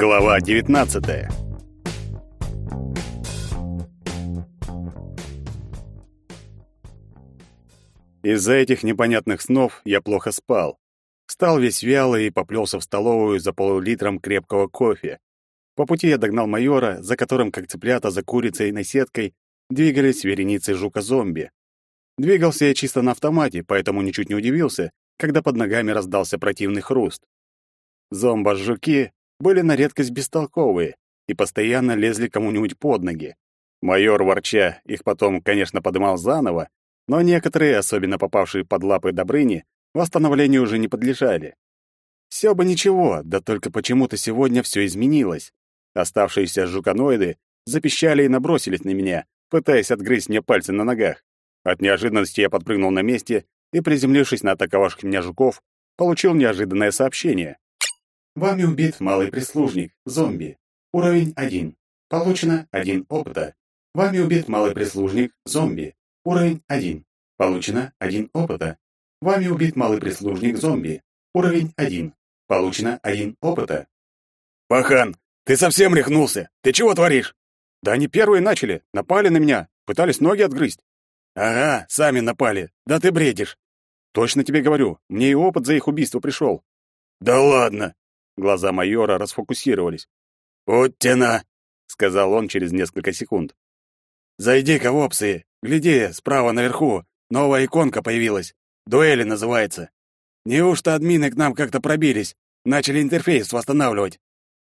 Глава 19. Из-за этих непонятных снов я плохо спал. Стал весь вялый и поплелся в столовую за полулитром крепкого кофе. По пути я догнал майора, за которым, как цыплята за курицей на сеткой, двигались вереницы жука-зомби. Двигался я чисто на автомате, поэтому ничуть не удивился, когда под ногами раздался противный хруст. Зомбо-жуки были на редкость бестолковые и постоянно лезли кому-нибудь под ноги. Майор, ворча, их потом, конечно, подымал заново, но некоторые, особенно попавшие под лапы Добрыни, восстановлению уже не подлежали. Все бы ничего, да только почему-то сегодня все изменилось. Оставшиеся жуканоиды запищали и набросились на меня, пытаясь отгрызть мне пальцы на ногах. От неожиданности я подпрыгнул на месте и, приземлившись на атаковавших меня жуков, получил неожиданное сообщение. Вами убит малый прислужник, зомби. Уровень 1. Получено 1 опыта. Вами убит малый прислужник, зомби. Уровень 1. Получено 1 опыта. Вами убит малый прислужник, зомби. Уровень 1. Получено 1 опыта. «Пахан, ты совсем рехнулся? Ты чего творишь?» «Да они первые начали, напали на меня, пытались ноги отгрызть». «Ага, сами напали. Да ты бредишь». «Точно тебе говорю, мне и опыт за их убийство пришел». «Да ладно!» Глаза майора расфокусировались. «Вот тяна!» — сказал он через несколько секунд. «Зайди-ка в опции. Гляди, справа наверху. Новая иконка появилась. Дуэли называется. Неужто админы к нам как-то пробились? Начали интерфейс восстанавливать.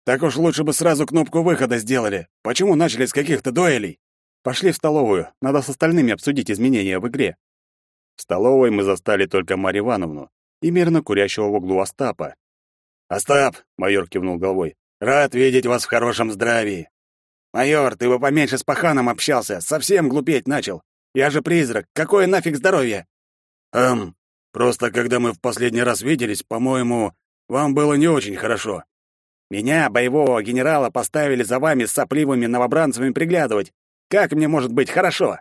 Так уж лучше бы сразу кнопку выхода сделали. Почему начали с каких-то дуэлей? Пошли в столовую. Надо с остальными обсудить изменения в игре. В столовой мы застали только Марью Ивановну и мирно курящего в углу Остапа. «Остап!» — майор кивнул головой. «Рад видеть вас в хорошем здравии!» «Майор, ты бы поменьше с паханом общался, совсем глупеть начал. Я же призрак, какое нафиг здоровье?» «Эм, просто когда мы в последний раз виделись, по-моему, вам было не очень хорошо. Меня, боевого генерала, поставили за вами с сопливыми новобранцами приглядывать. Как мне может быть хорошо?»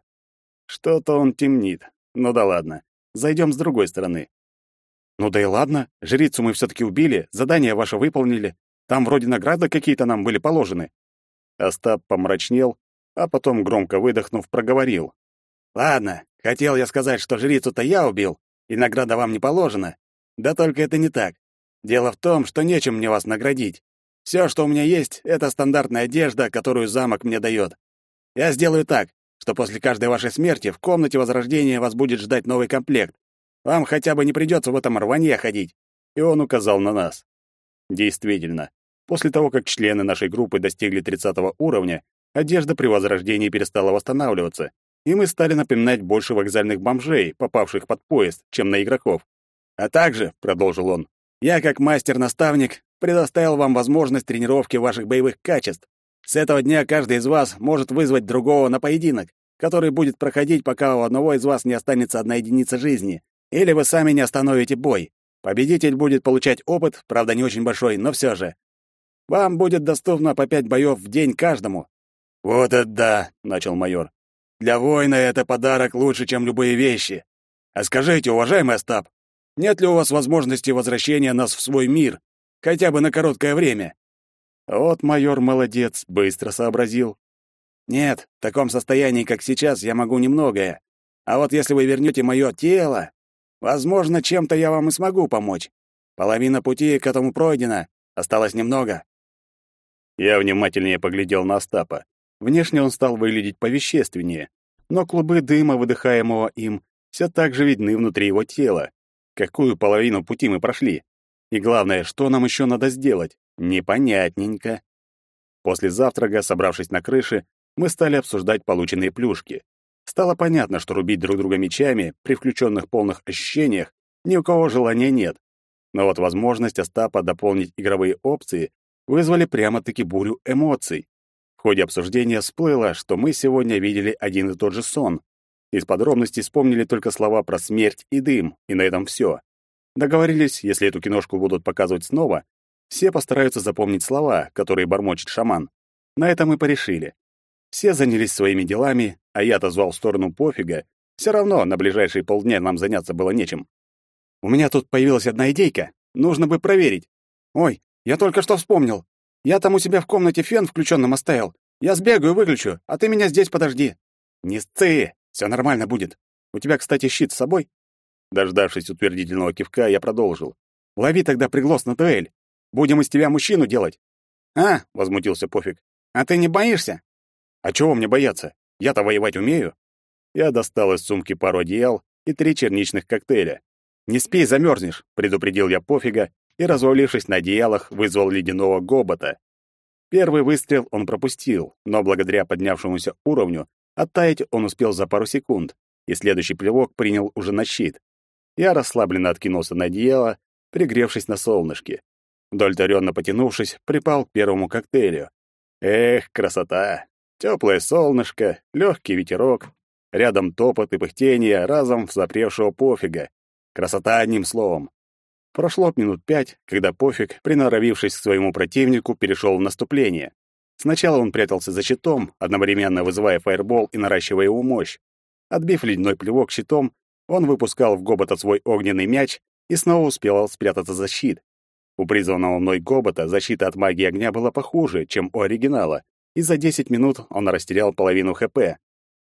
Что-то он темнит. Ну да ладно. Зайдем с другой стороны. Ну да и ладно, жрицу мы все-таки убили, задание ваше выполнили. Там вроде награды какие-то нам были положены. Остап помрачнел, а потом, громко выдохнув, проговорил. «Ладно, хотел я сказать, что жрицу-то я убил, и награда вам не положена. Да только это не так. Дело в том, что нечем мне вас наградить. Все, что у меня есть, это стандартная одежда, которую замок мне дает. Я сделаю так, что после каждой вашей смерти в комнате Возрождения вас будет ждать новый комплект, вам хотя бы не придется в этом рванье ходить. И он указал на нас. Действительно, после того, как члены нашей группы достигли 30 уровня, одежда при возрождении перестала восстанавливаться, и мы стали напоминать больше вокзальных бомжей, попавших под поезд, чем на игроков. А также, продолжил он, я как мастер-наставник предоставил вам возможность тренировки ваших боевых качеств. С этого дня каждый из вас может вызвать другого на поединок, который будет проходить, пока у одного из вас не останется одна единица жизни. Или вы сами не остановите бой. Победитель будет получать опыт, правда, не очень большой, но все же. Вам будет доступно по пять боев в день каждому. Вот это да, начал майор. Для воина это подарок лучше, чем любые вещи. А скажите, уважаемый Остап, нет ли у вас возможности возвращения нас в свой мир, хотя бы на короткое время? Вот майор молодец, быстро сообразил. Нет, в таком состоянии, как сейчас, я могу немногое. А вот если вы вернете мое тело, Возможно, чем-то я вам и смогу помочь. Половина пути к этому пройдена, осталось немного. Я внимательнее поглядел на Остапа. Внешне он стал выглядеть повещественнее, но клубы дыма, выдыхаемого им, все так же видны внутри его тела. Какую половину пути мы прошли? И главное, что нам еще надо сделать? Непонятненько. После завтрака, собравшись на крыше, мы стали обсуждать полученные плюшки. Стало понятно, что рубить друг друга мечами при включенных полных ощущениях ни у кого желания нет. Но вот возможность Остапа дополнить игровые опции вызвали прямо-таки бурю эмоций. В ходе обсуждения всплыло, что мы сегодня видели один и тот же сон. Из подробностей вспомнили только слова про смерть и дым, и на этом все. Договорились, если эту киношку будут показывать снова, все постараются запомнить слова, которые бормочет шаман. На этом мы порешили. Все занялись своими делами, а я отозвал в сторону пофига. Все равно на ближайшие полдня нам заняться было нечем. У меня тут появилась одна идейка. Нужно бы проверить. Ой, я только что вспомнил. Я там у себя в комнате фен включенным оставил. Я сбегаю, выключу, а ты меня здесь подожди. Не сцы, все нормально будет. У тебя, кстати, щит с собой? Дождавшись утвердительного кивка, я продолжил. Лови тогда приглас на дуэль. Будем из тебя мужчину делать. А, возмутился Пофиг. А ты не боишься? А чего мне бояться? Я-то воевать умею. Я достал из сумки пару одеял и три черничных коктейля. Не спи, замерзнешь, предупредил я Пофига и, развалившись на одеялах, вызвал ледяного гобота. Первый выстрел он пропустил, но благодаря поднявшемуся уровню оттаять он успел за пару секунд, и следующий плевок принял уже на щит. Я расслабленно откинулся на одеяло, пригревшись на солнышке. Удовлетворенно потянувшись, припал к первому коктейлю. Эх, красота! Теплое солнышко, легкий ветерок, рядом топот и пыхтение разом запревшего пофига. Красота одним словом. Прошло минут пять, когда Пофиг, приноровившись к своему противнику, перешел в наступление. Сначала он прятался за щитом, одновременно вызывая фаербол и наращивая его мощь. Отбив ледяной плевок щитом, он выпускал в Гобота свой огненный мяч и снова успел спрятаться за щит. У призванного мной Гобота защита от магии огня была похуже, чем у оригинала, и за 10 минут он растерял половину ХП.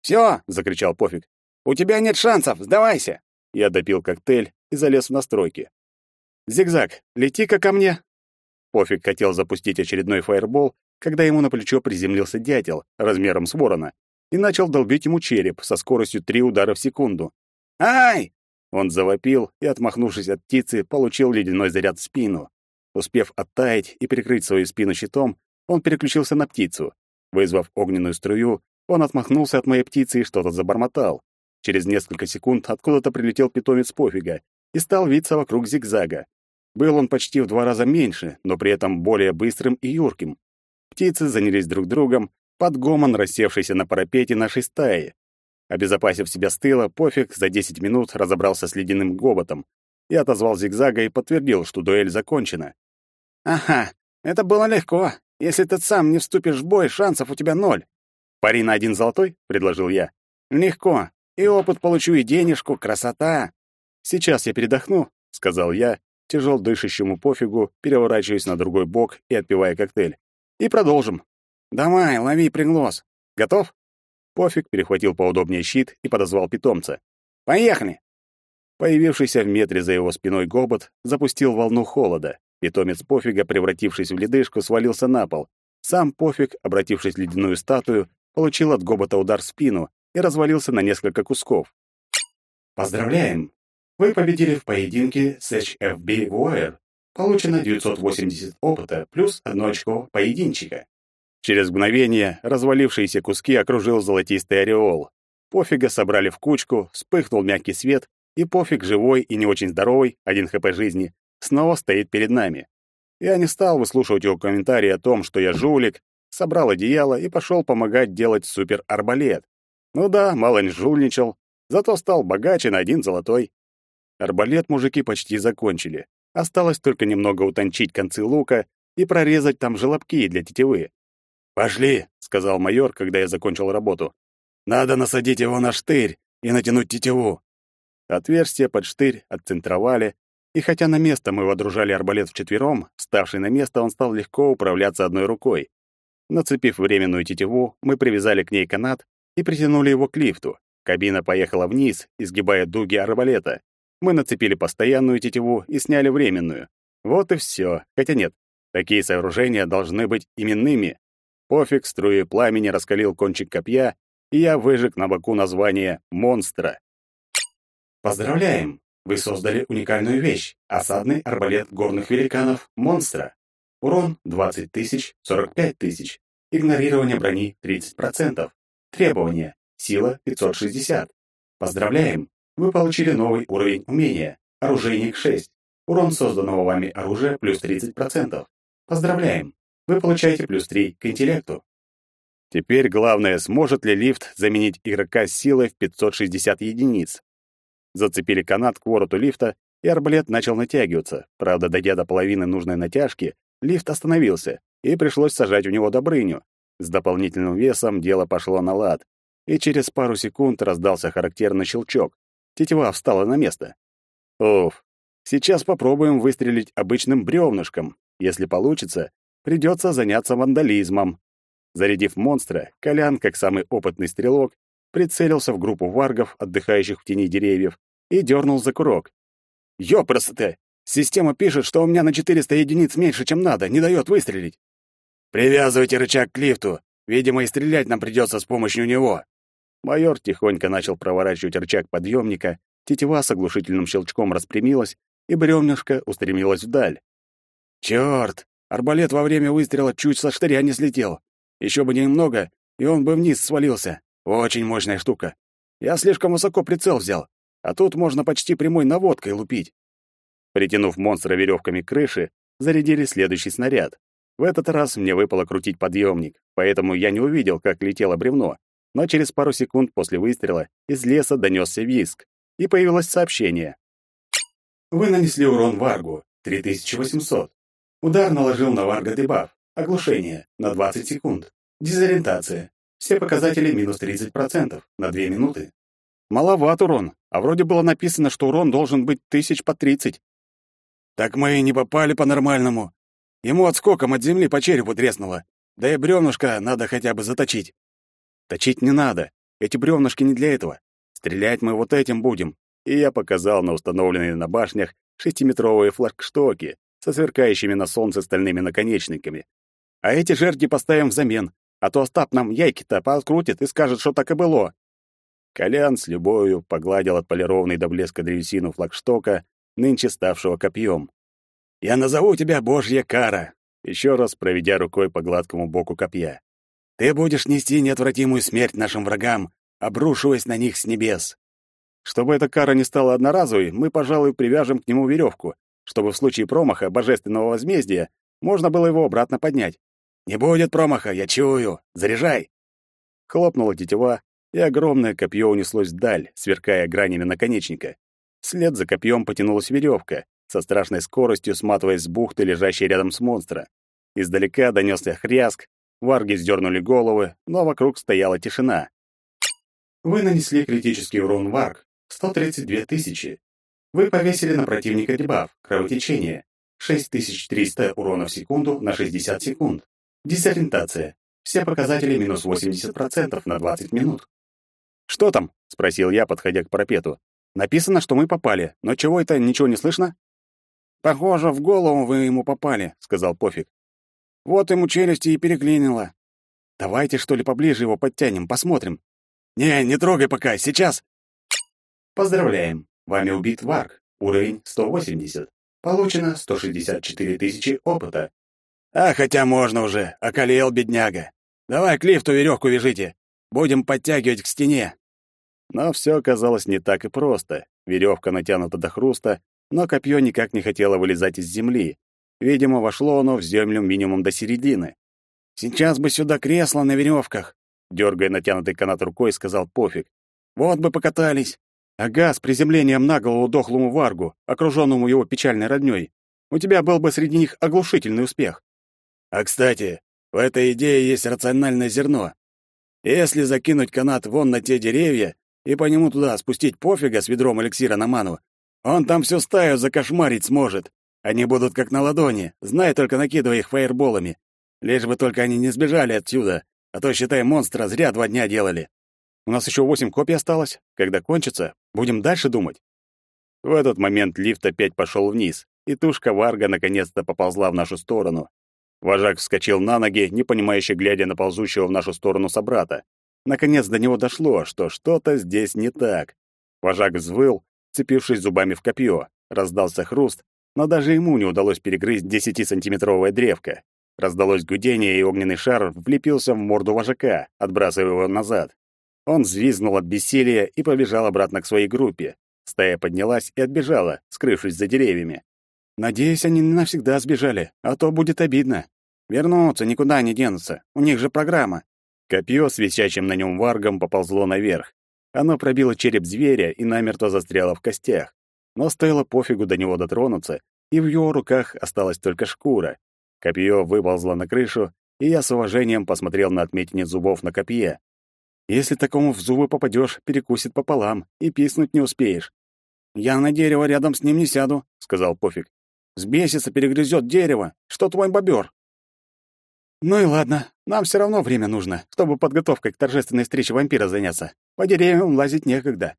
«Всё!» — закричал Пофиг. «У тебя нет шансов! Сдавайся!» Я допил коктейль и залез в настройки. «Зигзаг, лети-ка ко мне!» Пофиг хотел запустить очередной фаербол, когда ему на плечо приземлился дятел размером с ворона и начал долбить ему череп со скоростью три удара в секунду. «Ай!» Он завопил и, отмахнувшись от птицы, получил ледяной заряд в спину. Успев оттаять и прикрыть свою спину щитом, он переключился на птицу. Вызвав огненную струю, он отмахнулся от моей птицы и что-то забормотал. Через несколько секунд откуда-то прилетел питомец пофига и стал виться вокруг зигзага. Был он почти в два раза меньше, но при этом более быстрым и юрким. Птицы занялись друг другом, под гомон, рассевшийся на парапете нашей стаи. Обезопасив себя с тыла, пофиг за 10 минут разобрался с ледяным гоботом. и отозвал зигзага и подтвердил, что дуэль закончена. «Ага, это было легко. Если ты сам не вступишь в бой, шансов у тебя ноль». «Пари на один золотой?» — предложил я. «Легко. И опыт получу, и денежку. Красота!» «Сейчас я передохну», — сказал я, тяжел дышащему пофигу, переворачиваясь на другой бок и отпивая коктейль. «И продолжим». «Давай, лови приглас. Готов?» Пофиг перехватил поудобнее щит и подозвал питомца. «Поехали!» Появившийся в метре за его спиной гобот запустил волну холода. Питомец пофига, превратившись в ледышку, свалился на пол. Сам пофиг, обратившись в ледяную статую, получил от гобота удар в спину и развалился на несколько кусков. Поздравляем! Вы победили в поединке с HFB Warrior. Получено 980 опыта плюс 1 очко поединчика. Через мгновение развалившиеся куски окружил золотистый ореол. Пофига собрали в кучку, вспыхнул мягкий свет, и пофиг живой и не очень здоровый, один хп жизни, снова стоит перед нами. Я не стал выслушивать его комментарии о том, что я жулик, собрал одеяло и пошел помогать делать супер-арбалет. Ну да, мало не жульничал, зато стал богаче на один золотой. Арбалет мужики почти закончили. Осталось только немного утончить концы лука и прорезать там желобки для тетивы. «Пошли», — сказал майор, когда я закончил работу. «Надо насадить его на штырь и натянуть тетиву». Отверстие под штырь отцентровали, и хотя на место мы водружали арбалет вчетвером, ставший на место, он стал легко управляться одной рукой. Нацепив временную тетиву, мы привязали к ней канат и притянули его к лифту. Кабина поехала вниз, изгибая дуги арбалета. Мы нацепили постоянную тетиву и сняли временную. Вот и все. Хотя нет, такие сооружения должны быть именными. Пофиг струи пламени раскалил кончик копья, и я выжег на боку название «Монстра». Поздравляем! Вы создали уникальную вещь — осадный арбалет горных великанов «Монстра». Урон 20 тысяч, 45 тысяч. Игнорирование брони 30%. Требования. Сила 560. Поздравляем! Вы получили новый уровень умения. Оружейник 6. Урон созданного вами оружия плюс 30%. Поздравляем! Вы получаете плюс 3 к интеллекту. Теперь главное, сможет ли лифт заменить игрока с силой в 560 единиц. Зацепили канат к вороту лифта, и арбалет начал натягиваться. Правда, дойдя до половины нужной натяжки, лифт остановился, и пришлось сажать в него Добрыню. С дополнительным весом дело пошло на лад, и через пару секунд раздался характерный щелчок. Тетива встала на место. Уф, сейчас попробуем выстрелить обычным бревнышком. Если получится, придется заняться вандализмом. Зарядив монстра, Колян, как самый опытный стрелок, прицелился в группу варгов, отдыхающих в тени деревьев, и дернул за курок. «Ёпросто! Система пишет, что у меня на 400 единиц меньше, чем надо, не дает выстрелить!» «Привязывайте рычаг к лифту! Видимо, и стрелять нам придется с помощью него!» Майор тихонько начал проворачивать рычаг подъемника, тетива с оглушительным щелчком распрямилась, и бревнышко устремилось вдаль. «Чёрт! Арбалет во время выстрела чуть со штыря не слетел. Еще бы немного, и он бы вниз свалился. Очень мощная штука. Я слишком высоко прицел взял, а тут можно почти прямой наводкой лупить. Притянув монстра веревками к крыше, зарядили следующий снаряд. В этот раз мне выпало крутить подъемник, поэтому я не увидел, как летело бревно. Но через пару секунд после выстрела из леса донесся визг, и появилось сообщение. Вы нанесли урон Варгу 3800. Удар наложил на Варга дебаф. Оглушение на 20 секунд. Дезориентация. Все показатели минус 30% на 2 минуты. Маловат урон, а вроде было написано, что урон должен быть тысяч по 30. Так мы и не попали по-нормальному. Ему отскоком от земли по черепу треснуло. Да и бревнышко надо хотя бы заточить. Точить не надо. Эти бревнышки не для этого. Стрелять мы вот этим будем. И я показал на установленные на башнях шестиметровые флагштоки со сверкающими на солнце стальными наконечниками. А эти жерди поставим взамен, а то Остап нам яйки-то пооткрутит и скажет, что так и было. Колян с любовью погладил отполированный до блеска древесину флагштока, нынче ставшего копьем. «Я назову тебя Божья кара!» еще раз проведя рукой по гладкому боку копья. «Ты будешь нести неотвратимую смерть нашим врагам, обрушиваясь на них с небес. Чтобы эта кара не стала одноразовой, мы, пожалуй, привяжем к нему веревку, чтобы в случае промаха божественного возмездия можно было его обратно поднять. «Не будет промаха, я чую! Заряжай!» Хлопнула тетива, и огромное копье унеслось вдаль, сверкая гранями наконечника. Вслед за копьем потянулась веревка, со страшной скоростью сматываясь с бухты, лежащей рядом с монстра. Издалека донесся хряск, варги сдернули головы, но вокруг стояла тишина. Вы нанесли критический урон варг 132 тысячи. Вы повесили на противника дебаф кровотечение 6300 урона в секунду на 60 секунд. Дезориентация. Все показатели минус 80% на 20 минут. «Что там?» — спросил я, подходя к парапету. «Написано, что мы попали, но чего это, ничего не слышно?» «Похоже, в голову вы ему попали», — сказал Пофиг. «Вот ему челюсти и переклинило. Давайте, что ли, поближе его подтянем, посмотрим». «Не, не трогай пока, сейчас!» Поздравляем! Вами убит Варк. Уровень 180. Получено 164 тысячи опыта. А хотя можно уже, околел бедняга. Давай к лифту веревку вяжите. Будем подтягивать к стене. Но все оказалось не так и просто. Веревка натянута до хруста, но копье никак не хотело вылезать из земли. Видимо, вошло оно в землю минимум до середины. «Сейчас бы сюда кресло на веревках», — дергая натянутый канат рукой, сказал Пофиг. «Вот бы покатались». Ага, с приземлением на голову дохлому варгу, окруженному его печальной роднёй. У тебя был бы среди них оглушительный успех. А, кстати, в этой идее есть рациональное зерно. Если закинуть канат вон на те деревья и по нему туда спустить пофига с ведром эликсира на ману, он там всю стаю закошмарить сможет. Они будут как на ладони, знай только накидывая их фаерболами. Лишь бы только они не сбежали отсюда, а то, считай, монстра зря два дня делали. У нас еще восемь копий осталось. Когда кончится, будем дальше думать. В этот момент лифт опять пошел вниз, и тушка Варга наконец-то поползла в нашу сторону. Вожак вскочил на ноги, непонимающе глядя на ползущего в нашу сторону собрата. Наконец до него дошло, что что-то здесь не так. Вожак взвыл, цепившись зубами в копье. Раздался хруст, но даже ему не удалось перегрызть десятисантиметровое древко. Раздалось гудение, и огненный шар влепился в морду вожака, отбрасывая его назад. Он взвизгнул от бессилия и побежал обратно к своей группе. Стая поднялась и отбежала, скрывшись за деревьями. Надеюсь, они не навсегда сбежали, а то будет обидно. Вернутся, никуда не денутся. У них же программа. Копье с висячим на нем варгом поползло наверх. Оно пробило череп зверя и намертво застряло в костях. Но стоило пофигу до него дотронуться, и в его руках осталась только шкура. Копье выползло на крышу, и я с уважением посмотрел на отметине зубов на копье. Если такому в зубы попадешь, перекусит пополам, и писнуть не успеешь. «Я на дерево рядом с ним не сяду», — сказал Пофиг. «Сбесится, перегрызет дерево. Что твой бобер?» Ну и ладно, нам все равно время нужно, чтобы подготовкой к торжественной встрече вампира заняться. По деревьям лазить некогда.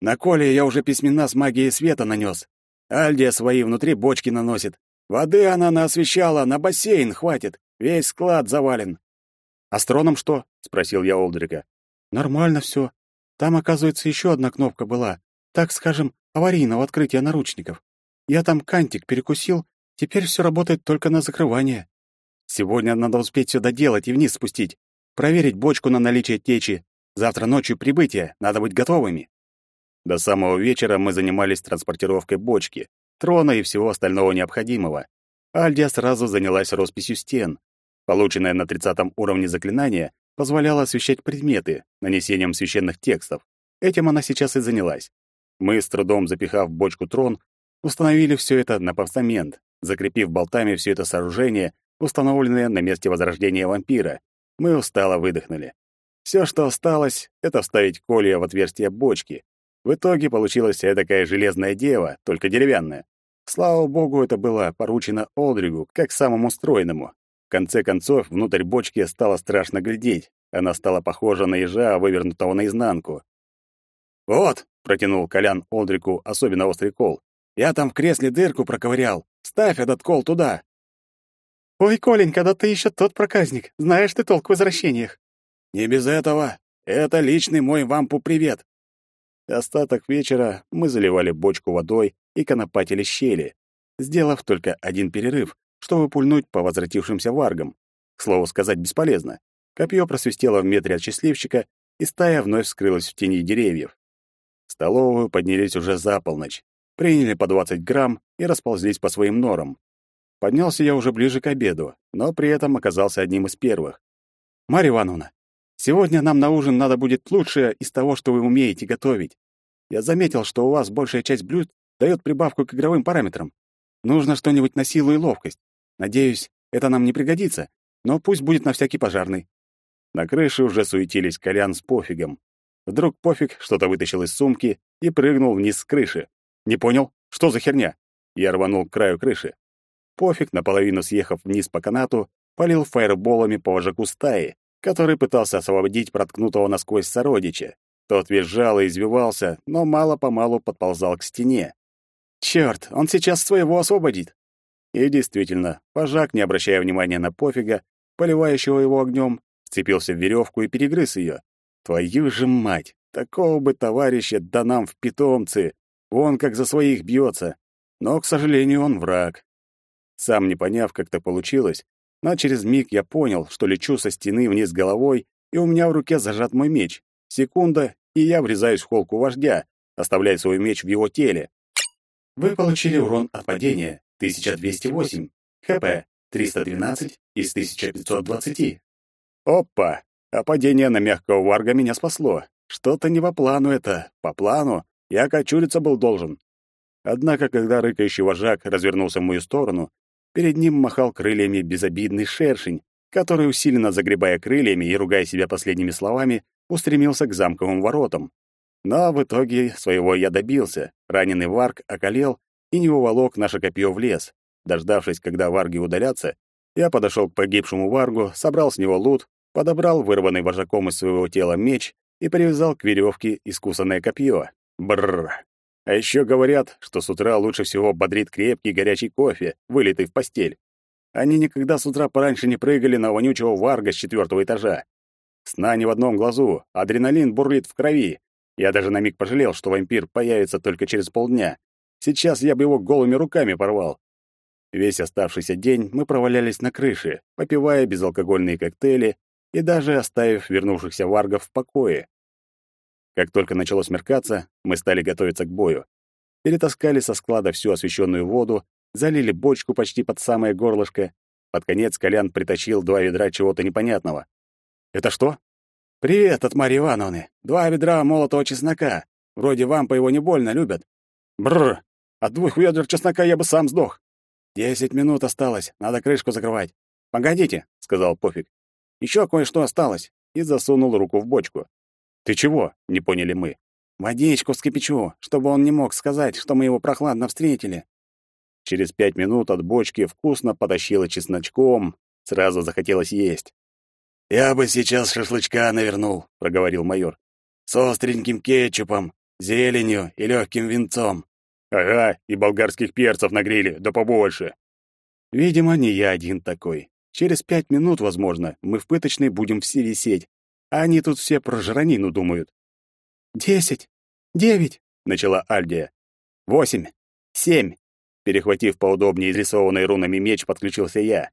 На Коле я уже письмена с магией света нанес. Альдия свои внутри бочки наносит. Воды она наосвещала, на бассейн хватит. Весь склад завален. «Астроном что?» — спросил я Олдрика. «Нормально все. Там, оказывается, еще одна кнопка была. Так скажем, аварийного открытия наручников. Я там кантик перекусил, теперь все работает только на закрывание. Сегодня надо успеть все доделать и вниз спустить. Проверить бочку на наличие течи. Завтра ночью прибытие, надо быть готовыми. До самого вечера мы занимались транспортировкой бочки, трона и всего остального необходимого. Альдия сразу занялась росписью стен. Полученное на 30 уровне заклинание позволяло освещать предметы, нанесением священных текстов. Этим она сейчас и занялась. Мы, с трудом запихав в бочку трон, установили все это на постамент, закрепив болтами все это сооружение, установленное на месте возрождения вампира. Мы устало выдохнули. Все, что осталось, это вставить колья в отверстие бочки. В итоге получилась такая железная дева, только деревянная. Слава богу, это было поручено Олдригу, как самому стройному. В конце концов, внутрь бочки стало страшно глядеть. Она стала похожа на ежа, вывернутого наизнанку. «Вот», — протянул Колян Олдрику особенно острый кол, «я там в кресле дырку проковырял. Ставь этот кол туда». «Ой, Коленька, да ты еще тот проказник. Знаешь ты толк в возвращениях». «Не без этого. Это личный мой вампу привет». Остаток вечера мы заливали бочку водой и конопатили щели, сделав только один перерыв, чтобы пульнуть по возвратившимся варгам. К слову сказать, бесполезно. Копье просвистело в метре от счастливчика, и стая вновь скрылась в тени деревьев. В столовую поднялись уже за полночь, приняли по 20 грамм и расползлись по своим норам. Поднялся я уже ближе к обеду, но при этом оказался одним из первых. «Марья Ивановна, сегодня нам на ужин надо будет лучшее из того, что вы умеете готовить. Я заметил, что у вас большая часть блюд дает прибавку к игровым параметрам. Нужно что-нибудь на силу и ловкость. Надеюсь, это нам не пригодится, но пусть будет на всякий пожарный». На крыше уже суетились Колян с пофигом. Вдруг пофиг что-то вытащил из сумки и прыгнул вниз с крыши. «Не понял? Что за херня?» Я рванул к краю крыши. Пофиг, наполовину съехав вниз по канату, полил фаерболами по вожаку стаи, который пытался освободить проткнутого насквозь сородича. Тот визжал и извивался, но мало-помалу подползал к стене. «Чёрт, он сейчас своего освободит!» И действительно, вожак, не обращая внимания на пофига, поливающего его огнем, вцепился в веревку и перегрыз ее. «Твою же мать! Такого бы товарища да нам в питомцы! Он как за своих бьется! Но, к сожалению, он враг. Сам не поняв, как это получилось, но через миг я понял, что лечу со стены вниз головой, и у меня в руке зажат мой меч. Секунда, и я врезаюсь в холку вождя, оставляя свой меч в его теле. Вы получили урон от падения 1208, ХП 312 из 1520. Опа! А падение на мягкого варга меня спасло. Что-то не по плану это. По плану я кочуриться был должен. Однако, когда рыкающий вожак развернулся в мою сторону, Перед ним махал крыльями безобидный шершень, который, усиленно загребая крыльями и ругая себя последними словами, устремился к замковым воротам. Но в итоге своего я добился. Раненый варг околел и не уволок наше копье в лес. Дождавшись, когда варги удалятся, я подошел к погибшему варгу, собрал с него лут, подобрал вырванный вожаком из своего тела меч и привязал к веревке искусанное копье. Бррр. А еще говорят, что с утра лучше всего бодрит крепкий горячий кофе, вылитый в постель. Они никогда с утра пораньше не прыгали на вонючего варга с четвертого этажа. Сна не в одном глазу, адреналин бурлит в крови. Я даже на миг пожалел, что вампир появится только через полдня. Сейчас я бы его голыми руками порвал. Весь оставшийся день мы провалялись на крыше, попивая безалкогольные коктейли и даже оставив вернувшихся варгов в покое. Как только начало смеркаться, мы стали готовиться к бою. Перетаскали со склада всю освещенную воду, залили бочку почти под самое горлышко. Под конец Колян притащил два ведра чего-то непонятного. «Это что?» «Привет от Марьи Ивановны. Два ведра молотого чеснока. Вроде вам по его не больно любят». «Бррр! От двух ведер чеснока я бы сам сдох». «Десять минут осталось. Надо крышку закрывать». «Погодите», — сказал Пофиг. «Еще кое-что осталось». И засунул руку в бочку. «Ты чего?» — не поняли мы. «Водичку вскипячу, чтобы он не мог сказать, что мы его прохладно встретили». Через пять минут от бочки вкусно потащило чесночком, Сразу захотелось есть. «Я бы сейчас шашлычка навернул», — проговорил майор. «С остреньким кетчупом, зеленью и легким винцом». «Ага, и болгарских перцев нагрели, да побольше». Видимо, не я один такой. Через пять минут, возможно, мы в пыточной будем все висеть, а они тут все про жранину думают. «Десять! Девять!» — начала Альдия. «Восемь! Семь!» Перехватив поудобнее изрисованный рунами меч, подключился я.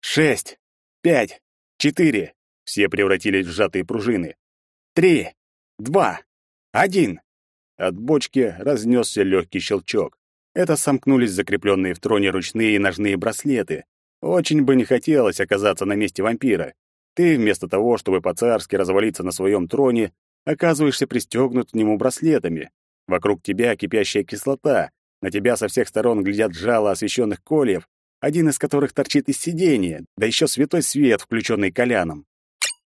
«Шесть! Пять! Четыре!» Все превратились в сжатые пружины. «Три! Два! Один!» От бочки разнесся легкий щелчок. Это сомкнулись закрепленные в троне ручные и ножные браслеты. Очень бы не хотелось оказаться на месте вампира. Ты, вместо того, чтобы по-царски развалиться на своем троне, оказываешься пристегнут к нему браслетами. Вокруг тебя кипящая кислота, на тебя со всех сторон глядят жало освещенных кольев, один из которых торчит из сидения, да еще святой свет, включенный коляном.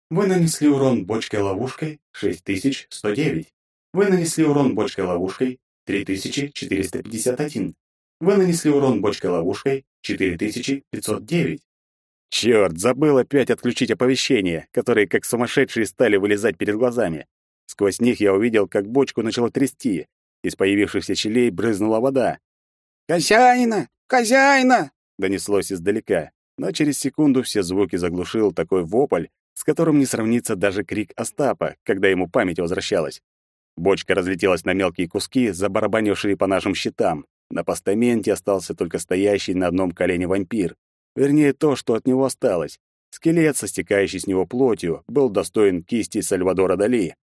Вы нанесли урон бочкой-ловушкой 6109. Вы нанесли урон бочкой-ловушкой 3451. Вы нанесли урон бочкой-ловушкой 4509. Черт, забыл опять отключить оповещения, которые как сумасшедшие стали вылезать перед глазами. Сквозь них я увидел, как бочку начало трясти. Из появившихся щелей брызнула вода. «Хозяина! Хозяина!» — донеслось издалека. Но через секунду все звуки заглушил такой вопль, с которым не сравнится даже крик Остапа, когда ему память возвращалась. Бочка разлетелась на мелкие куски, забарабанившие по нашим щитам. На постаменте остался только стоящий на одном колене вампир. Вернее, то, что от него осталось. Скелет, со стекающей с него плотью, был достоин кисти Сальвадора Дали.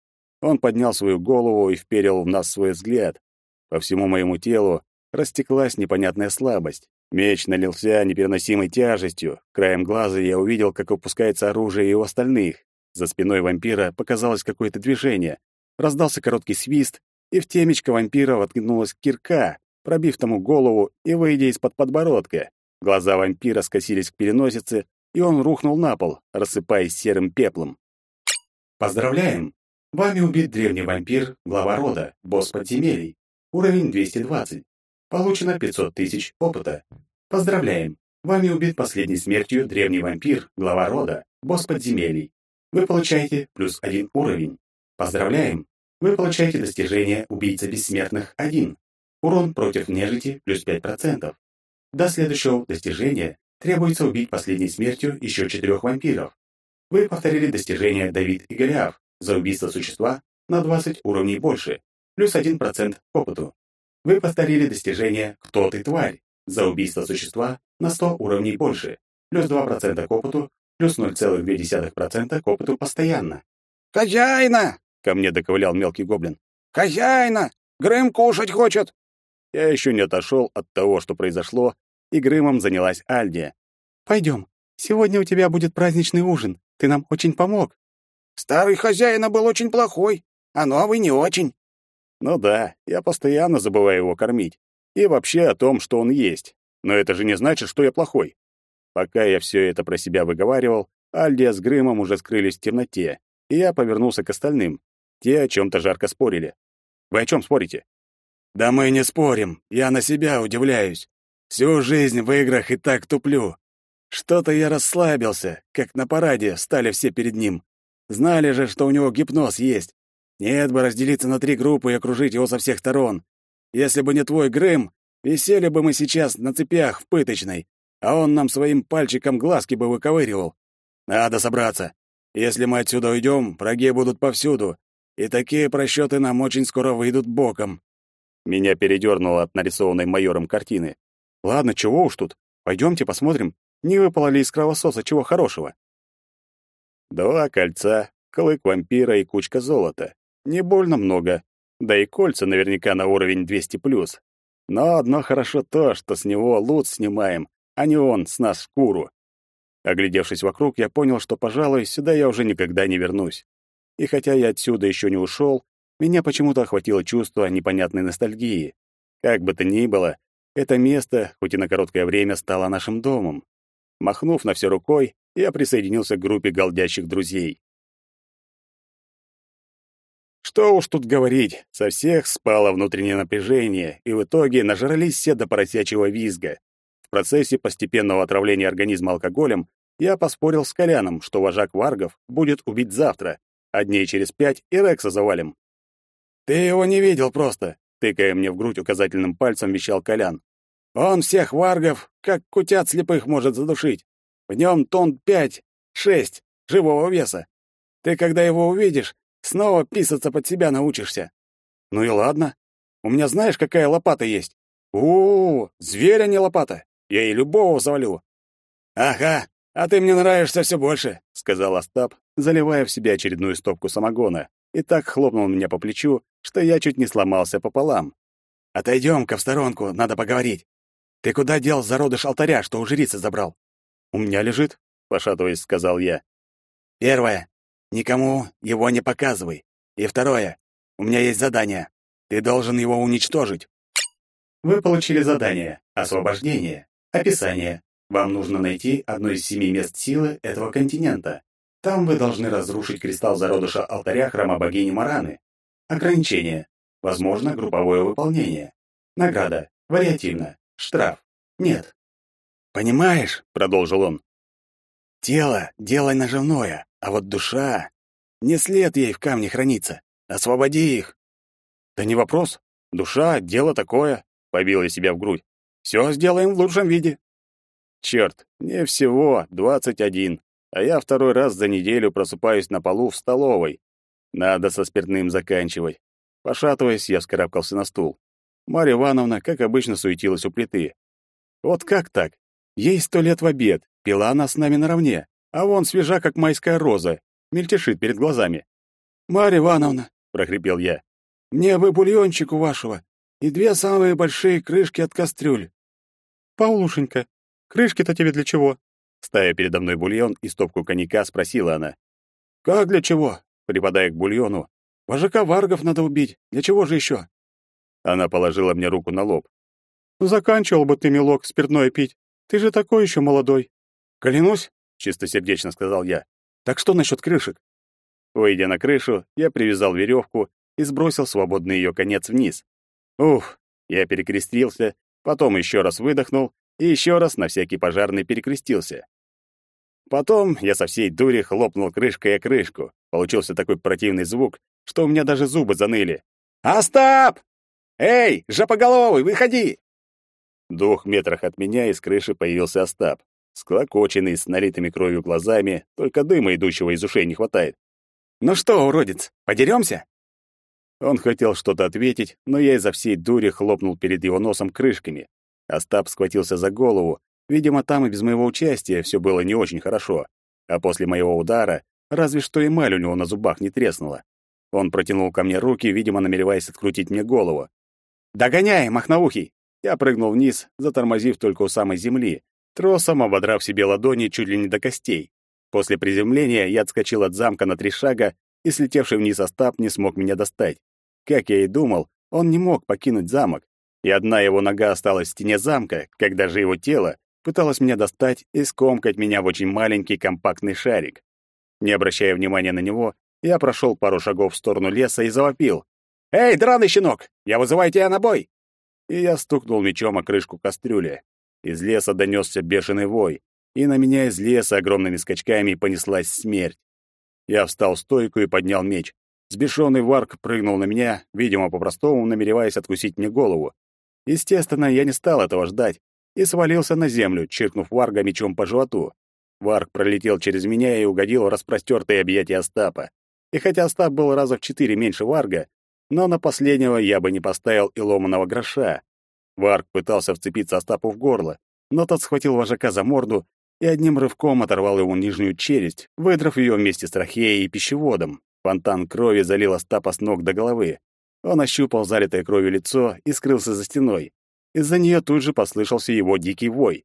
Он поднял свою голову и вперил в нас свой взгляд. По всему моему телу растеклась непонятная слабость. Меч налился непереносимой тяжестью. Краем глаза я увидел, как опускается оружие и у остальных. За спиной вампира показалось какое-то движение. Раздался короткий свист, и в темечко вампира воткнулась кирка, пробив тому голову и выйдя из-под подбородка. Глаза вампира скосились к переносице, и он рухнул на пол, рассыпаясь серым пеплом. Поздравляем! Вами убит древний вампир, глава рода, босс подземелий. Уровень 220. Получено 500 тысяч опыта. Поздравляем! Вами убит последней смертью древний вампир, глава рода, босс подземелий. Вы получаете плюс один уровень. Поздравляем! Вы получаете достижение «Убийца бессмертных 1». Урон против нежити плюс 5%. До следующего достижения требуется убить последней смертью еще четырех вампиров. Вы повторили достижение Давид и Голиаф за убийство существа на 20 уровней больше, плюс 1% к опыту. Вы повторили достижение «Кто ты, тварь?» за убийство существа на 100 уровней больше, плюс 2% к опыту, плюс 0,2% к опыту постоянно. «Хозяина!» — ко мне доковылял мелкий гоблин. «Хозяина! Грэм кушать хочет!» Я еще не отошел от того, что произошло, и Грымом занялась Альдия. «Пойдем. Сегодня у тебя будет праздничный ужин. Ты нам очень помог». «Старый хозяина был очень плохой, а новый не очень». «Ну да, я постоянно забываю его кормить. И вообще о том, что он есть. Но это же не значит, что я плохой». Пока я все это про себя выговаривал, Альдия с Грымом уже скрылись в темноте, и я повернулся к остальным. Те о чем-то жарко спорили. «Вы о чем спорите?» Да мы не спорим, я на себя удивляюсь. Всю жизнь в играх и так туплю. Что-то я расслабился, как на параде стали все перед ним. Знали же, что у него гипноз есть. Нет бы разделиться на три группы и окружить его со всех сторон. Если бы не твой Грым, висели бы мы сейчас на цепях в пыточной, а он нам своим пальчиком глазки бы выковыривал. Надо собраться. Если мы отсюда уйдем, враги будут повсюду, и такие просчеты нам очень скоро выйдут боком. Меня передернуло от нарисованной майором картины. Ладно, чего уж тут. Пойдемте посмотрим, не выпало ли из кровососа чего хорошего. Два кольца, клык вампира и кучка золота. Не больно много. Да и кольца наверняка на уровень 200+. Но одно хорошо то, что с него лут снимаем, а не он с нас шкуру. Оглядевшись вокруг, я понял, что, пожалуй, сюда я уже никогда не вернусь. И хотя я отсюда еще не ушел, меня почему-то охватило чувство непонятной ностальгии. Как бы то ни было, это место, хоть и на короткое время, стало нашим домом. Махнув на все рукой, я присоединился к группе голдящих друзей. Что уж тут говорить, со всех спало внутреннее напряжение, и в итоге нажрались все до поросячьего визга. В процессе постепенного отравления организма алкоголем я поспорил с Коляном, что вожак варгов будет убит завтра, а дней через пять и Рекса завалим. «Ты его не видел просто», — тыкая мне в грудь указательным пальцем, вещал Колян. «Он всех варгов, как кутят слепых, может задушить. В нем тонн пять, шесть живого веса. Ты, когда его увидишь, снова писаться под себя научишься». «Ну и ладно. У меня знаешь, какая лопата есть? У, -у, -у зверь, а не лопата. Я и любого завалю». «Ага, «А ты мне нравишься все больше», — сказал Остап, заливая в себя очередную стопку самогона, и так хлопнул меня по плечу, что я чуть не сломался пополам. «Отойдем-ка в сторонку, надо поговорить. Ты куда дел зародыш алтаря, что у жрицы забрал?» «У меня лежит», — пошатываясь, сказал я. «Первое. Никому его не показывай. И второе. У меня есть задание. Ты должен его уничтожить». Вы получили задание «Освобождение». Описание. Вам нужно найти одно из семи мест силы этого континента. Там вы должны разрушить кристалл зародыша алтаря храма богини Мараны. Ограничение. Возможно, групповое выполнение. Награда. Вариативно. Штраф. Нет. «Понимаешь», — продолжил он, — «тело — дело наживное, а вот душа... Не след ей в камне хранится. Освободи их». «Да не вопрос. Душа — дело такое», — побил я себя в грудь. «Все сделаем в лучшем виде». Черт, мне всего двадцать один, а я второй раз за неделю просыпаюсь на полу в столовой. Надо со спиртным заканчивать. Пошатываясь, я вскарабкался на стул. Марья Ивановна, как обычно, суетилась у плиты. Вот как так? Ей сто лет в обед, пила она с нами наравне, а вон свежа, как майская роза, мельтешит перед глазами. «Марья Ивановна», — прохрипел я, — «мне бы бульончику вашего и две самые большие крышки от кастрюль». «Паулушенька, Крышки-то тебе для чего?» Ставя передо мной бульон и стопку коньяка, спросила она. «Как для чего?» Припадая к бульону. «Вожака варгов надо убить. Для чего же еще?» Она положила мне руку на лоб. «Заканчивал бы ты, милок, спиртное пить. Ты же такой еще молодой». «Клянусь», — чистосердечно сказал я. «Так что насчет крышек?» Выйдя на крышу, я привязал веревку и сбросил свободный ее конец вниз. Ух, я перекрестился, потом еще раз выдохнул и еще раз на всякий пожарный перекрестился. Потом я со всей дури хлопнул крышкой о крышку. Получился такой противный звук, что у меня даже зубы заныли. «Остап! Эй, жопоголовый, выходи!» В двух метрах от меня из крыши появился Остап. Склокоченный, с налитыми кровью глазами, только дыма, идущего из ушей, не хватает. «Ну что, уродец, подеремся?» Он хотел что-то ответить, но я изо всей дури хлопнул перед его носом крышками. Остап схватился за голову. Видимо, там и без моего участия все было не очень хорошо. А после моего удара разве что эмаль у него на зубах не треснула. Он протянул ко мне руки, видимо, намереваясь открутить мне голову. «Догоняй, махноухий!» Я прыгнул вниз, затормозив только у самой земли, тросом ободрав себе ладони чуть ли не до костей. После приземления я отскочил от замка на три шага, и слетевший вниз Остап не смог меня достать. Как я и думал, он не мог покинуть замок, и одна его нога осталась в стене замка, когда же его тело пыталось меня достать и скомкать меня в очень маленький компактный шарик. Не обращая внимания на него, я прошел пару шагов в сторону леса и завопил. «Эй, драный щенок, я вызываю тебя на бой!» И я стукнул мечом о крышку кастрюли. Из леса донесся бешеный вой, и на меня из леса огромными скачками понеслась смерть. Я встал в стойку и поднял меч. Сбешенный варк прыгнул на меня, видимо, по-простому намереваясь откусить мне голову. Естественно, я не стал этого ждать и свалился на землю, чиркнув Варга мечом по животу. Варг пролетел через меня и угодил в распростёртые объятия Остапа. И хотя Остап был раза в четыре меньше Варга, но на последнего я бы не поставил и ломаного гроша. Варг пытался вцепиться Остапу в горло, но тот схватил вожака за морду и одним рывком оторвал ему нижнюю челюсть, выдрав ее вместе с трахеей и пищеводом. Фонтан крови залил Остапа с ног до головы. Он ощупал залитое кровью лицо и скрылся за стеной. Из-за нее тут же послышался его дикий вой.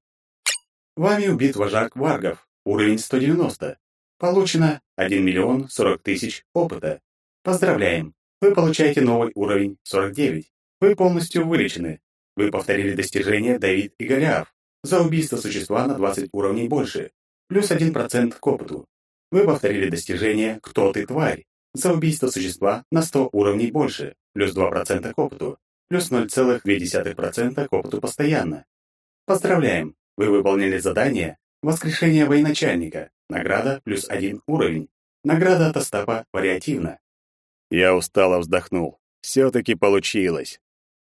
Вами убит вожак Варгов. Уровень 190. Получено 1 миллион 40 тысяч опыта. Поздравляем! Вы получаете новый уровень 49. Вы полностью вылечены. Вы повторили достижение Давид и Голиаф. За убийство существа на 20 уровней больше. Плюс 1% к опыту. Вы повторили достижение «Кто ты, тварь?» За убийство существа на 100 уровней больше плюс 2% к опыту, плюс 0,2% к опыту постоянно. Поздравляем! Вы выполнили задание Воскрешение военачальника. Награда плюс один уровень. Награда от Остапа вариативна. Я устало вздохнул. Все-таки получилось.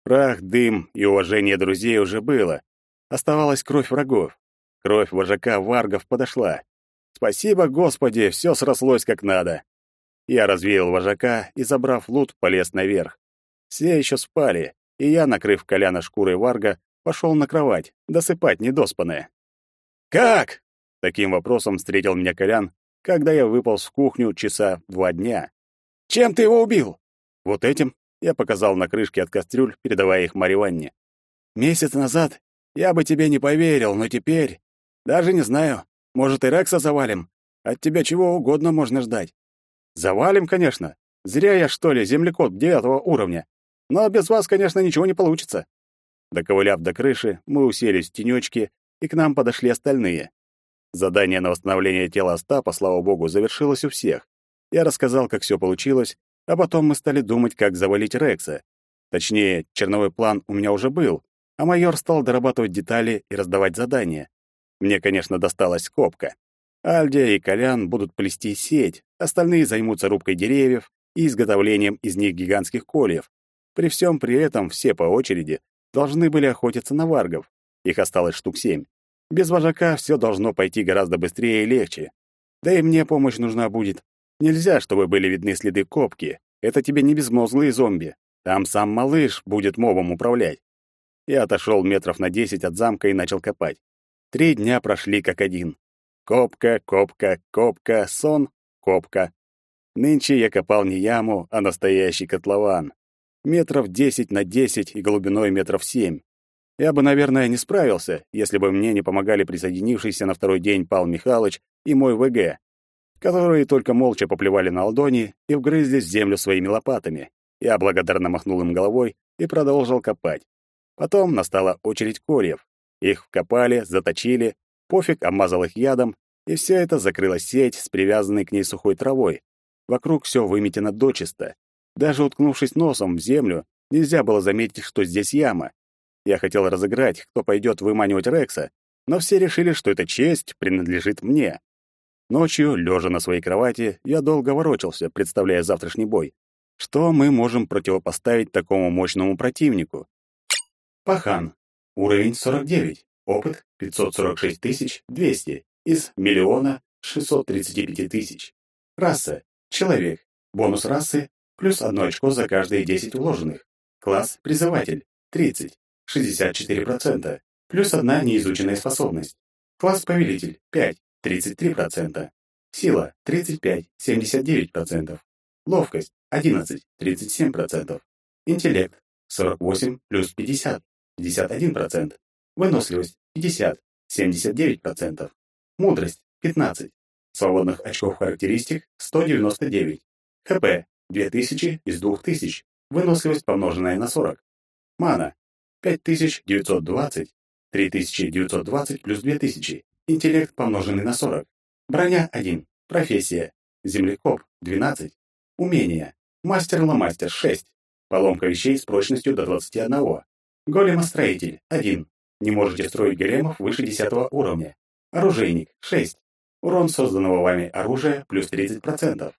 Прах, дым и уважение друзей уже было. Оставалась кровь врагов. Кровь вожака варгов подошла. Спасибо, Господи, все срослось как надо. Я развеял вожака и, забрав лут, полез наверх. Все еще спали, и я, накрыв Коляна шкурой варга, пошел на кровать, досыпать недоспанное. «Как?» — таким вопросом встретил меня Колян, когда я выполз в кухню часа два дня. «Чем ты его убил?» «Вот этим», — я показал на крышке от кастрюль, передавая их Марье Ванне. «Месяц назад я бы тебе не поверил, но теперь... Даже не знаю, может, и Рекса завалим? От тебя чего угодно можно ждать». «Завалим, конечно. Зря я, что ли, землекоп девятого уровня. Но без вас, конечно, ничего не получится». Доковыляв до крыши, мы уселись в тенечке и к нам подошли остальные. Задание на восстановление тела Остапа, слава богу, завершилось у всех. Я рассказал, как все получилось, а потом мы стали думать, как завалить Рекса. Точнее, черновой план у меня уже был, а майор стал дорабатывать детали и раздавать задания. Мне, конечно, досталась копка. Альдия и Колян будут плести сеть, остальные займутся рубкой деревьев и изготовлением из них гигантских кольев. При всем при этом все по очереди должны были охотиться на варгов. Их осталось штук семь. Без вожака все должно пойти гораздо быстрее и легче. Да и мне помощь нужна будет. Нельзя, чтобы были видны следы копки. Это тебе не безмозглые зомби. Там сам малыш будет мобом управлять. Я отошел метров на десять от замка и начал копать. Три дня прошли как один. Копка, копка, копка, сон, копка. Нынче я копал не яму, а настоящий котлован. Метров десять на десять и глубиной метров семь. Я бы, наверное, не справился, если бы мне не помогали присоединившийся на второй день Пал Михайлович и мой ВГ, которые только молча поплевали на ладони и вгрызлись в землю своими лопатами. Я благодарно махнул им головой и продолжил копать. Потом настала очередь кольев. Их вкопали, заточили, пофиг обмазал их ядом, и все это закрыла сеть с привязанной к ней сухой травой. Вокруг все выметено дочисто. Даже уткнувшись носом в землю, нельзя было заметить, что здесь яма, я хотел разыграть, кто пойдет выманивать Рекса, но все решили, что эта честь принадлежит мне. Ночью, лежа на своей кровати, я долго ворочался, представляя завтрашний бой. Что мы можем противопоставить такому мощному противнику? Пахан. Уровень 49. Опыт 546 200 из миллиона 635 тысяч. Раса. Человек. Бонус расы плюс одно очко за каждые 10 вложенных. Класс призыватель 30. 64%, плюс одна неизученная способность. Класс повелитель 5, 33%. Сила 35, 79%. Ловкость 11, 37%. Интеллект 48 плюс 50, 51%. Выносливость 50, 79%. Мудрость 15. Свободных очков характеристик 199. ХП 2000 из 2000. Выносливость помноженная на 40. Мана 5920, 3920 плюс 2000, интеллект помноженный на 40, броня 1, профессия, землекоп 12, умения, мастер-ломастер 6, поломка вещей с прочностью до 21, големостроитель 1, не можете строить големов выше 10 уровня, оружейник 6, урон созданного вами оружия плюс 30%,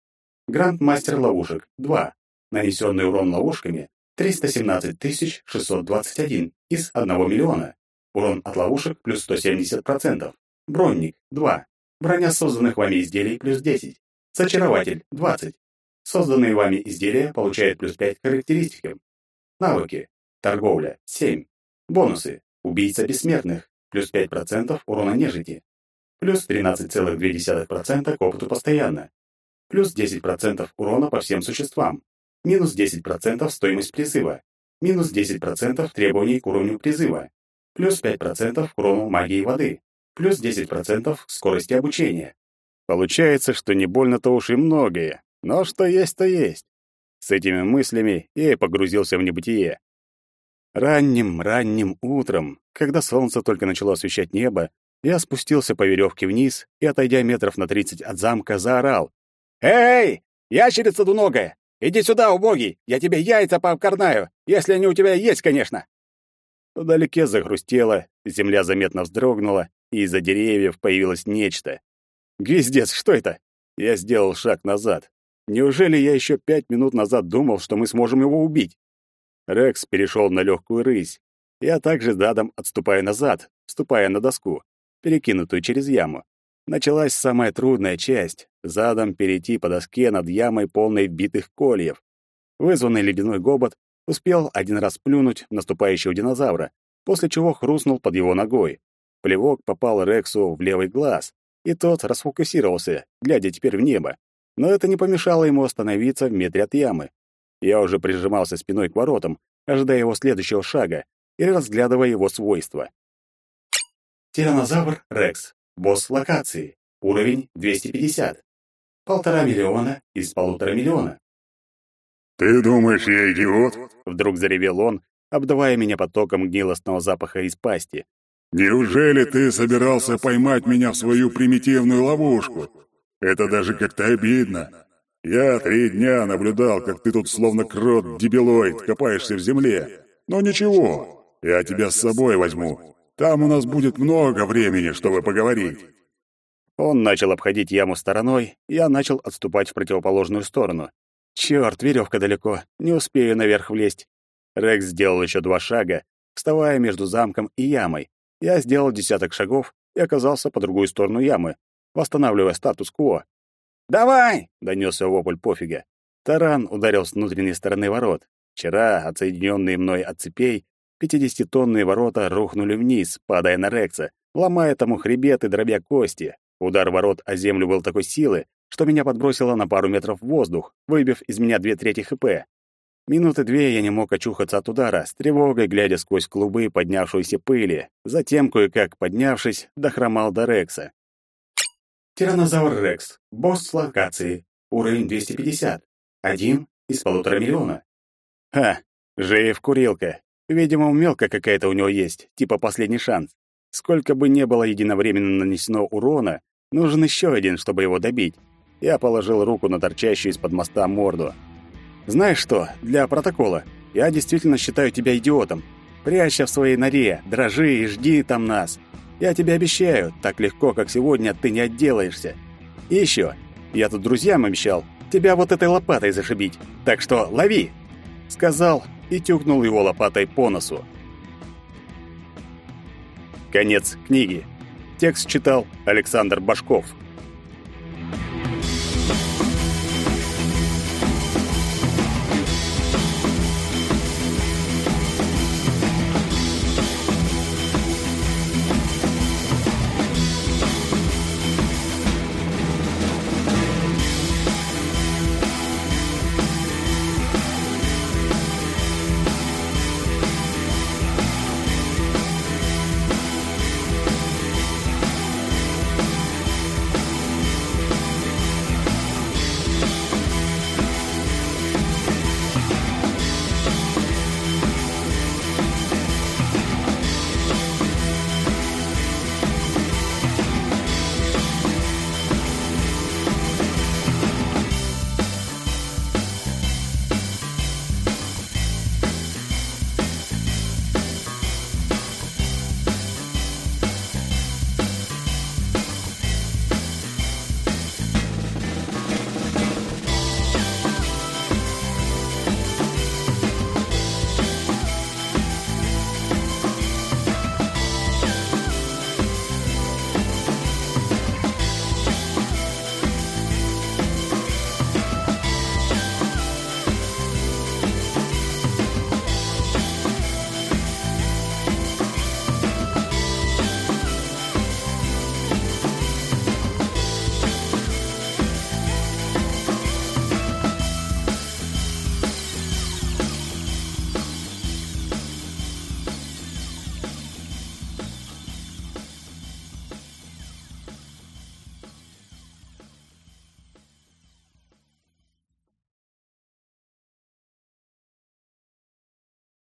гранд-мастер ловушек 2, нанесенный урон ловушками 317 621 из 1 миллиона. Урон от ловушек плюс 170%. Бронник 2. Броня созданных вами изделий плюс 10. Зачарователь 20. Созданные вами изделия получают плюс 5 характеристикам. Навыки. Торговля 7. Бонусы. Убийца бессмертных плюс 5% урона нежити. Плюс 13,2% к опыту постоянно. Плюс 10% урона по всем существам минус 10% стоимость призыва, минус 10% требований к уровню призыва, плюс 5% к урону магии воды, плюс 10% скорости обучения. Получается, что не больно-то уж и многое, но что есть, то есть. С этими мыслями я и погрузился в небытие. Ранним, ранним утром, когда солнце только начало освещать небо, я спустился по веревке вниз и, отойдя метров на тридцать от замка, заорал. «Эй, ящерица двуногая! Иди сюда, убогий, я тебе яйца пообкорнаю, если они у тебя есть, конечно!» Вдалеке загрустело, земля заметно вздрогнула, и из-за деревьев появилось нечто. Гвиздец, что это? Я сделал шаг назад. Неужели я еще пять минут назад думал, что мы сможем его убить? Рекс перешел на легкую рысь. Я также задом отступая назад, вступая на доску, перекинутую через яму. Началась самая трудная часть — задом перейти по доске над ямой, полной битых кольев. Вызванный ледяной гобот успел один раз плюнуть наступающего динозавра, после чего хрустнул под его ногой. Плевок попал Рексу в левый глаз, и тот расфокусировался, глядя теперь в небо. Но это не помешало ему остановиться в метре от ямы. Я уже прижимался спиной к воротам, ожидая его следующего шага и разглядывая его свойства. Тиранозавр Рекс. Босс локации. Уровень 250. Полтора миллиона из полутора миллиона. «Ты думаешь, я идиот?» Вдруг заревел он, обдавая меня потоком гнилостного запаха из пасти. «Неужели ты собирался поймать меня в свою примитивную ловушку? Это даже как-то обидно. Я три дня наблюдал, как ты тут словно крот-дебилоид копаешься в земле. Но ничего, я тебя с собой возьму. Там у нас будет много времени, чтобы поговорить». Он начал обходить яму стороной, я начал отступать в противоположную сторону. Черт, веревка далеко, не успею наверх влезть. Рекс сделал еще два шага, вставая между замком и ямой. Я сделал десяток шагов и оказался по другую сторону ямы, восстанавливая статус-кво. «Давай!» — донесся вопль пофига. Таран ударил с внутренней стороны ворот. Вчера, отсоединенные мной от цепей, Пятидесятитонные ворота рухнули вниз, падая на Рекса, ломая тому хребет и дробя кости. Удар ворот о землю был такой силы, что меня подбросило на пару метров в воздух, выбив из меня две трети ХП. Минуты две я не мог очухаться от удара, с тревогой глядя сквозь клубы поднявшейся пыли. Затем, кое-как поднявшись, дохромал до Рекса. Тиранозавр Рекс. Босс локации. Уровень 250. Один из полутора миллиона. Ха, Жеев курилка. Видимо, мелка какая-то у него есть, типа последний шанс. Сколько бы не было единовременно нанесено урона, нужен еще один, чтобы его добить. Я положил руку на торчащую из-под моста морду. «Знаешь что, для протокола, я действительно считаю тебя идиотом. Прячься в своей норе, дрожи и жди там нас. Я тебе обещаю, так легко, как сегодня, ты не отделаешься. И еще, я тут друзьям обещал тебя вот этой лопатой зашибить, так что лови!» Сказал и тюкнул его лопатой по носу. Конец книги. Текст читал Александр Башков.